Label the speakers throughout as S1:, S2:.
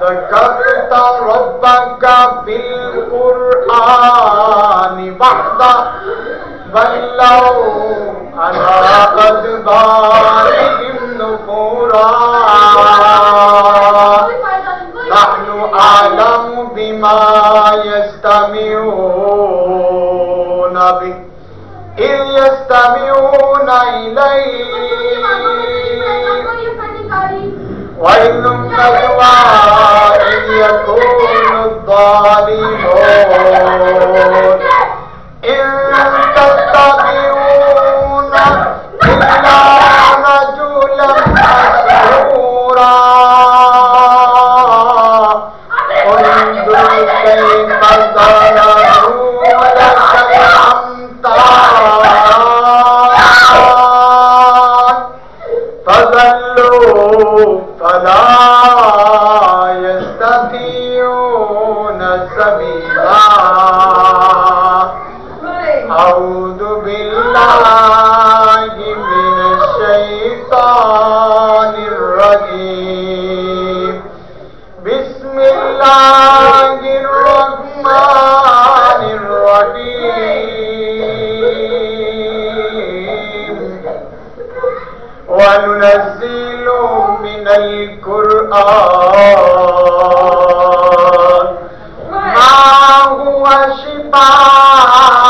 S1: ذكرت ربك بالقرآن بل بما يستمعون به إذ يستمعون إليه ویم داری وننزل من القرآن ما هو شفاء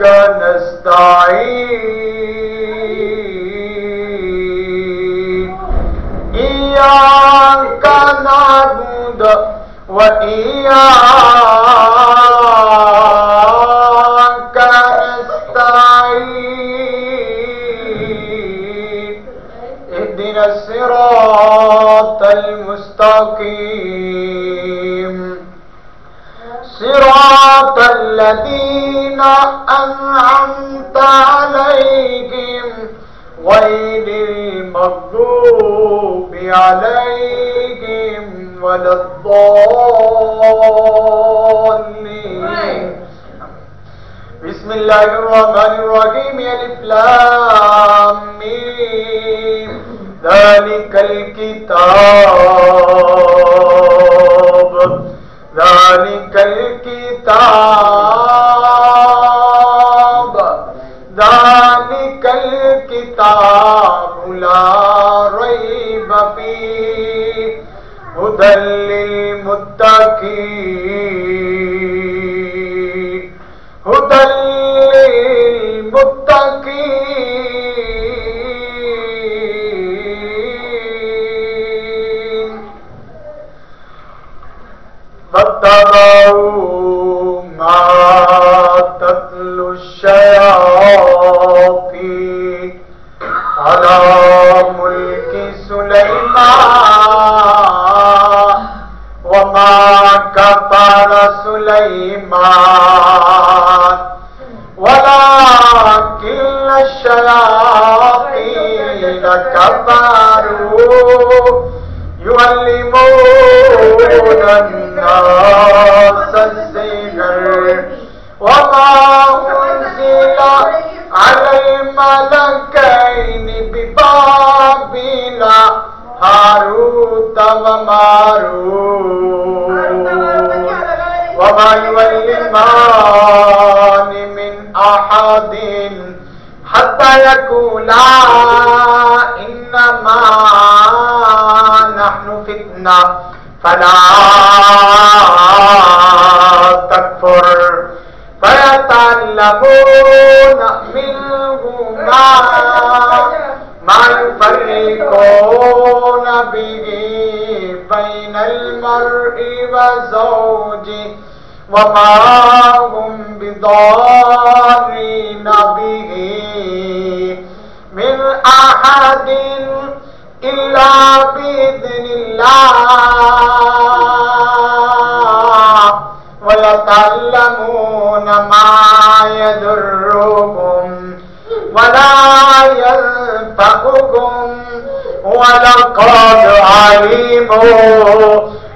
S1: نستعين إياك نعبد وإياك أنعمت عليهم غير المغضوب عليهم ولا الضالين بسم الله الرحمن الرحيم يلف لاميم ذلك الكتاب ذلك الكتاب والإيمان من أحد حتى يقولا إنما نحن فتنة فلا تكفر فيتعلمون منهما ما يفرقون به بين المرء وزوجه وما هم بضارين به من أحد إلا بإذن الله ويتعلمون ما يدرهم ولا دروگ ولقد علموا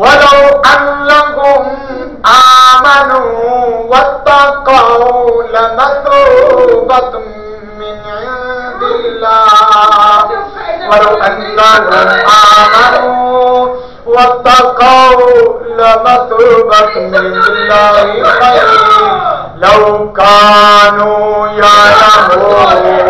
S1: ولو أنهم آمنوا واتقوا لمثوبة من عند الله منو وت دلا ورن آمنو وت کتنی لو كانوا يعلمون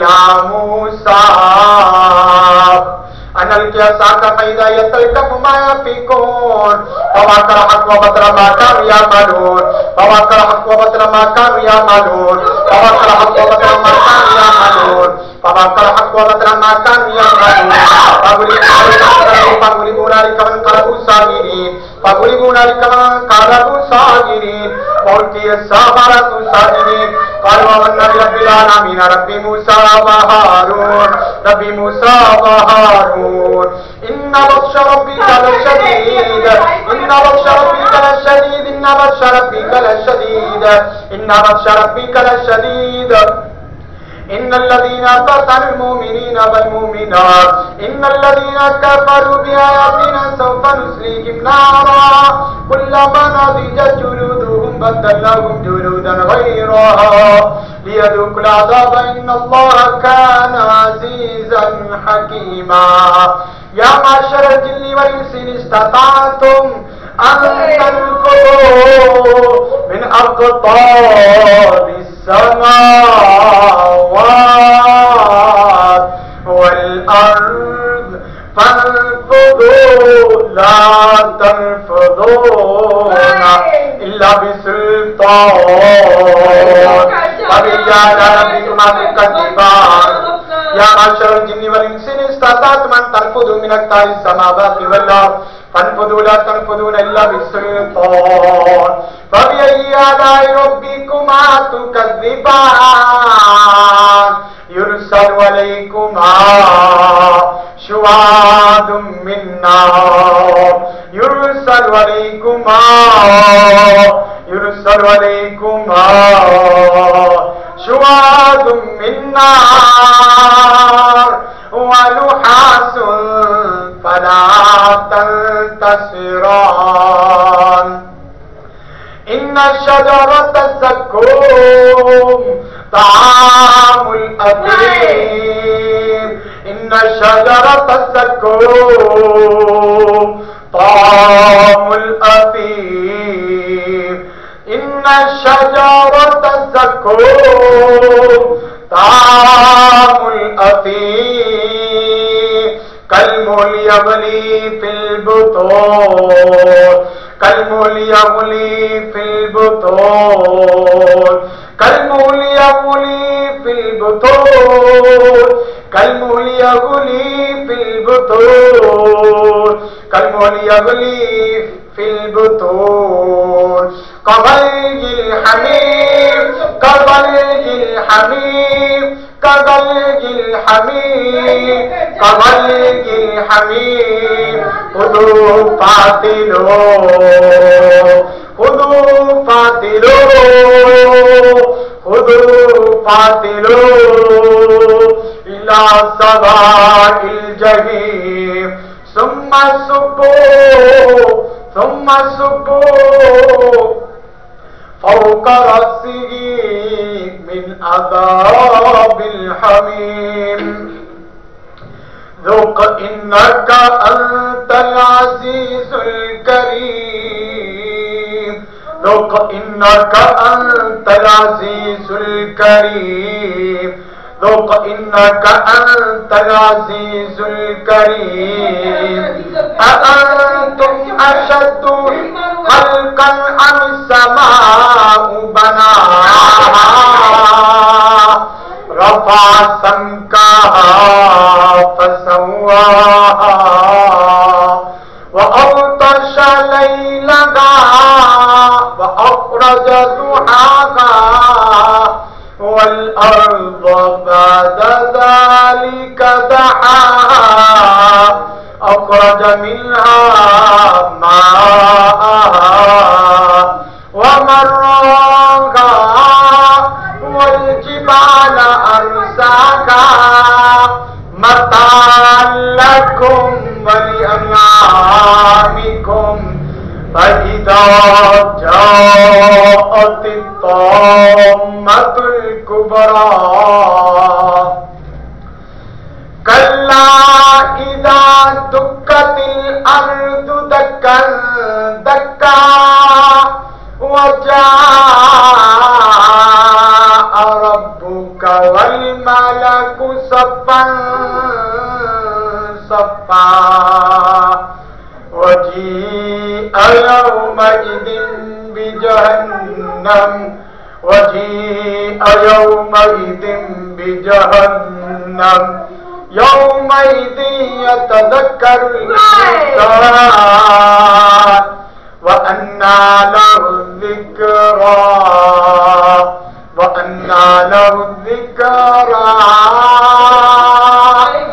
S1: ما ما بترا کا بترا کا بہاروش رب شدید ان شدید شدید ان شر پیک شدید ان الذين قتلوا المؤمنين والمؤمنات ان الذين كفروا بآياتنا سوف نسليهم نارا كلما نضجت جلودهم بدلهم جلودا غيرها ليذوقوا العذاب ان الله كان عزيزا حكيما يا معشر الجن والانس ان استطعتم من أقطار السماوات والأرض فانفضوا لا تنفضون إلا بسلطان أبي يا ربي ما تكذبان يا معشر الجن استطعتم تنفذوا من السماوات فانفذوا لا تنفذون دک بالسلطان فبأي آلاء ربكما تكذبان يرسل عليكما شواد من نار يرسل عليكما يرسل عليكما جواد من نار ونحاس فلا تنتصران إن شجرة الزكوم طعام الأثيم إن شجرة الزكوم طعام الأثيم إن شجرة تار ابھی کل مولی ابلی پلب تو کل مولی ابلی پلب تو کل مولی ابلی پلب تو کل مولی ابلی پلب تو کل مولی ابلی ہمیں ہمیںدل ہمیں کبل کی ہمیں ادو پاتلو ادو پاتلو ادو پاتل سب جگی سمپو سم سپو أو كرسه من الحميم إنك أنت العزيز الكريم إنك أنت العزيز الكريم ذوق انك انت العزيز الكريم اانتم اشد خلقا ام السماء بناها رفع سمكها فسواها ليلها اپر زحاها بعد ذلك أخرج منها ما ہم والجبال ان سگا لكم ولأنعامكم فإذا وجيء يومئذ بجهنم وجيء يومئذ بجهنم يومئذ يتذكر الإنسان وأنى له الذكرى وأنى له الذكرى ان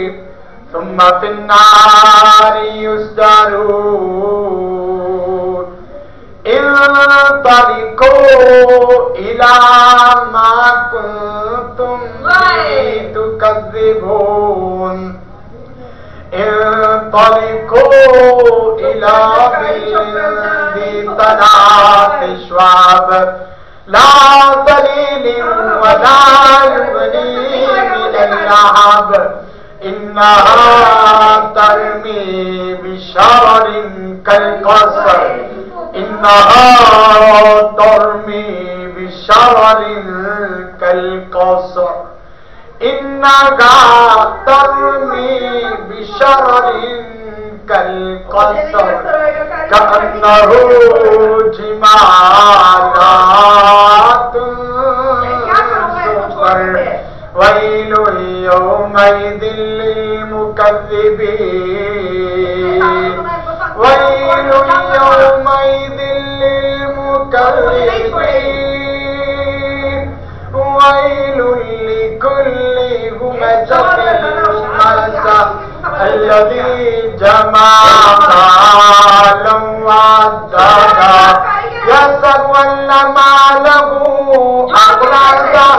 S1: ثم في النار يسجرون انطلقوا إلى ما كنتم تكذبون انطلقوا إلى بلد تنات شواب لا ظليل ولا يغني من اللعب إنها إنها ترمي ترمي كالقصر كالقصر إنها ترمي انہ كالقصر كأنه جمالات انسا يومئذ للمكذبين ويل يومئذ للمكذبين ويل لكل همزة همزة الذي جمع مالا وعدادا يتولى ماله أغلادا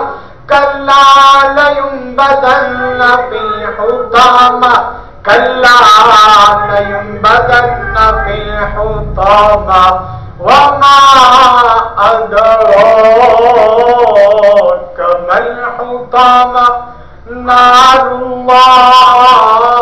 S1: كلا ليمكن لينبذن في حطامة كلا لينبذن في حطامة وما أدراك ما الحطامة نار الله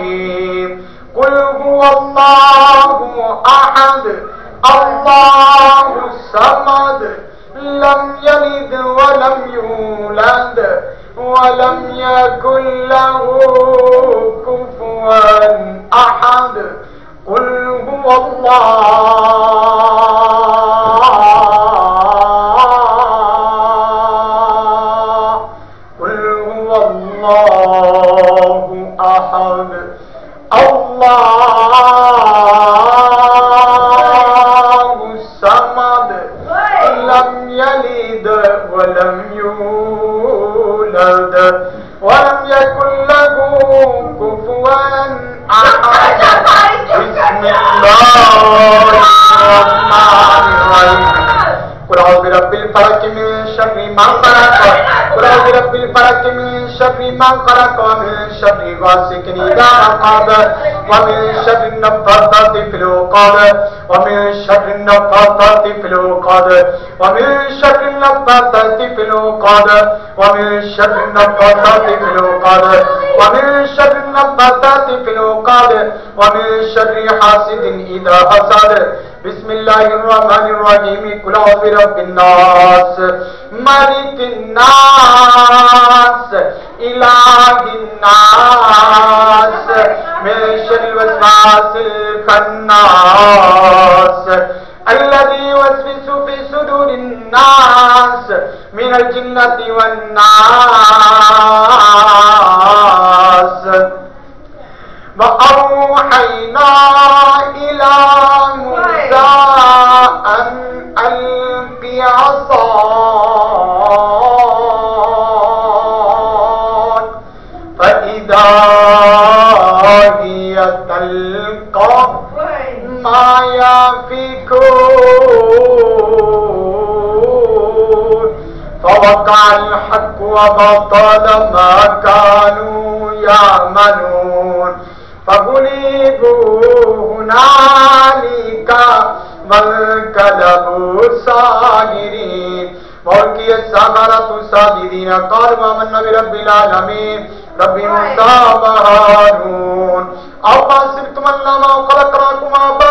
S1: يكن له كفوا أحد قل هو الله شفی ومن ومن ومن ومن ومن شر شر شر شر شر النفاثات النفاثات النفاثات النفاثات في في في في العقد العقد العقد العقد حاسد حسد بسم الله الرحمن الرحيم قل برب الناس پلو الناس الناس الناس من شر الوسواس الخناس الذي يوسوس في صدور اگلا دس میرا جنتی ولا آفی کو فوقع الحق وبطل ما كانوا يعملون فغلبوا هنالك وانقلبوا صاغرين ملكي السمرة صابرين قال ما من نبي رب العالمين رب موسى وهارون أبا سبتم الله ما وقلق راكم أبا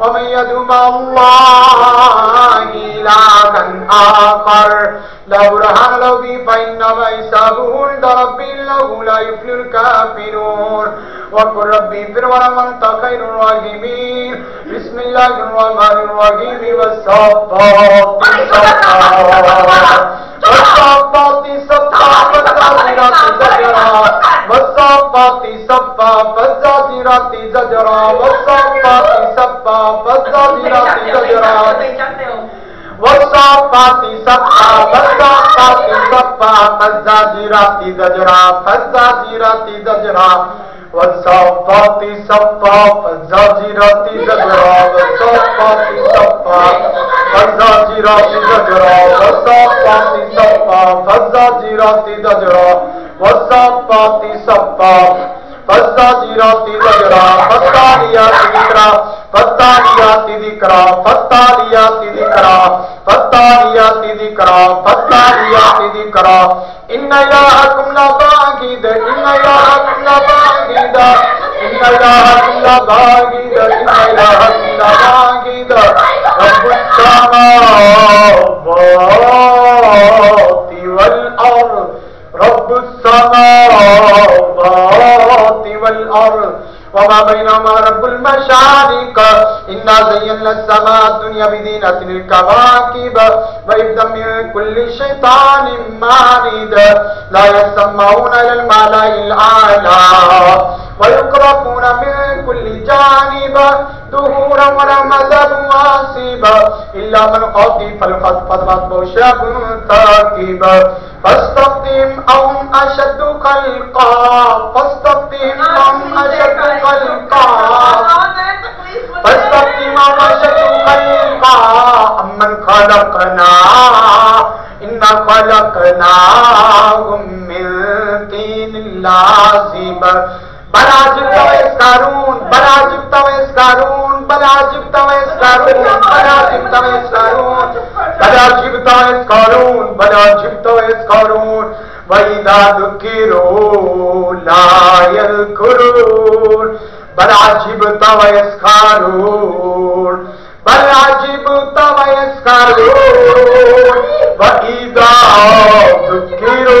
S1: ومن يدعو مع الله إلها آخر لو رهن له فإنما حسابه عند ربه إنه لا يفلح الكافرون وقل ربي اغفر ولم أنت خير الراحمين بسم الله الرحمن الرحيم والصفات الصفات بچہ پاتی سب بچہ جی راتی گجرا بچہ پاتی سب بچہ جی راتی وسا پاتی سپا وسا پاتی سپا وسا پاتی سپا وسا پاتی سپا وسا پاتی سپا وسا پاتی سپا پتا دیا تی دتا لیا کردی کرا پتا لیا تی کرا پتا لیا دید کرا ان حکم حکم حکم حکم والشعريق إنا زينا السماء الدنيا بزينة الكواكب وإبدا من كل شيطان مارد لا يسمعون إلى الأعلى ويقرقون من كل جانب دهورا ورمزاً واسيبا إلا من قاطي فالخط فضمت بشاق تاكيبا فاستقدم أهم أشد خلقا فاستقدم أهم أشد خلقا فاستقدم أهم أشد خلقا أم من خلقنا إنا خلقناهم من تين لازبا اج دوس کرون بلاجیب تمس کروس کراجی کراجی بوس کرو لائل کرو بلاجیب توس کارو بلاجیب تمس کارو دا دائل کرو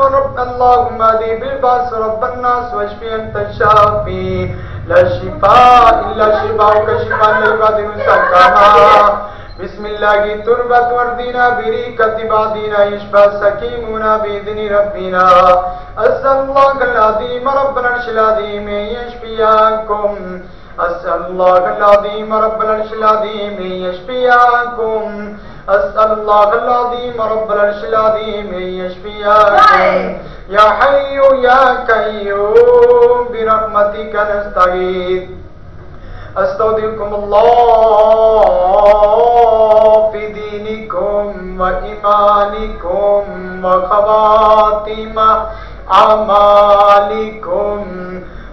S1: اللهم بالباس رب الناس واشفي انت الشافي لا شفاء شفاء الا شفاءك بسم الله الله وردنا بريكة بعدنا يشفى سكيمنا بإذن ربنا أسأل العظيم لری العرش العظيم يشفياكم أسأل الله العظيم دھی العرش العظيم يشفياكم اسأل الله العظيم رب العرش العظيم أن يشفيكم يا حي يا قيوم برحمتك نستغيث استودعكم الله في دينكم وإيمانكم وخواتم أعمالكم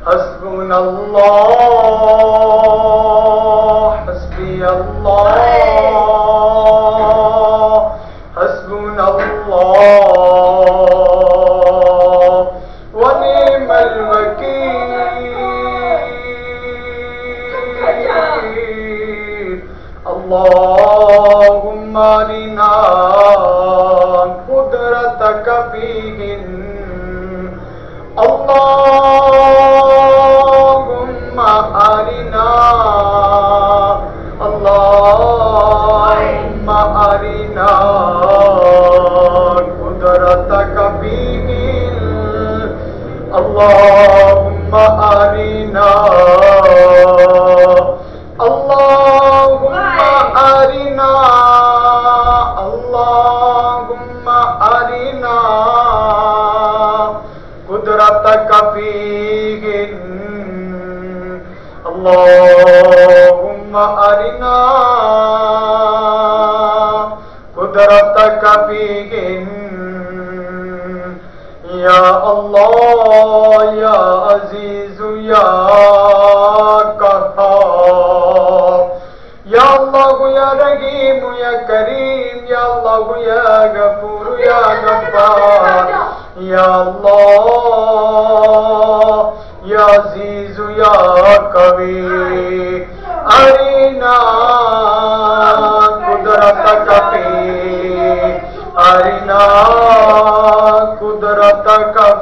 S1: حسبنا الله حسبي الله اللهم مرین قدرتك فيهن يا يا يا يا يا الله الله عزيز قهار رحيم يا كريم يا الله يا غفور يا غفار يا الله يا عزيز يا قوي ارینا قدرتك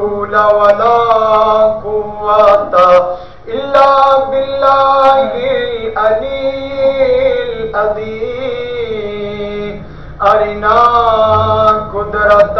S1: حول ولا قوة إلا بالله أرنا قدرت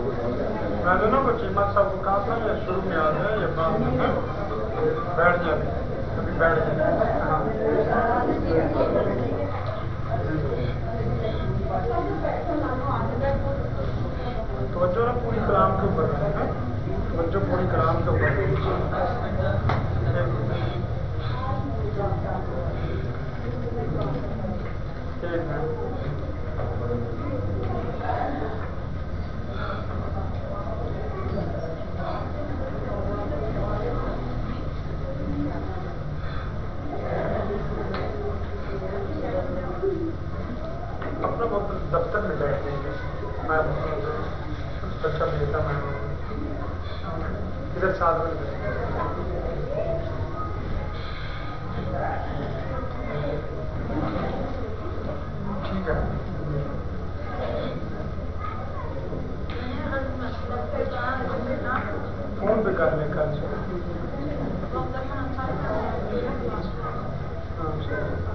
S2: میں
S1: میں صاحب کو کہا تھا یا یا شروع بعد بیٹھ بیٹھ
S2: ابھی توجہ پوری کلام کے اوپر توجہ پوری کلام کے اوپر بچ کرنے کا سے ہاں،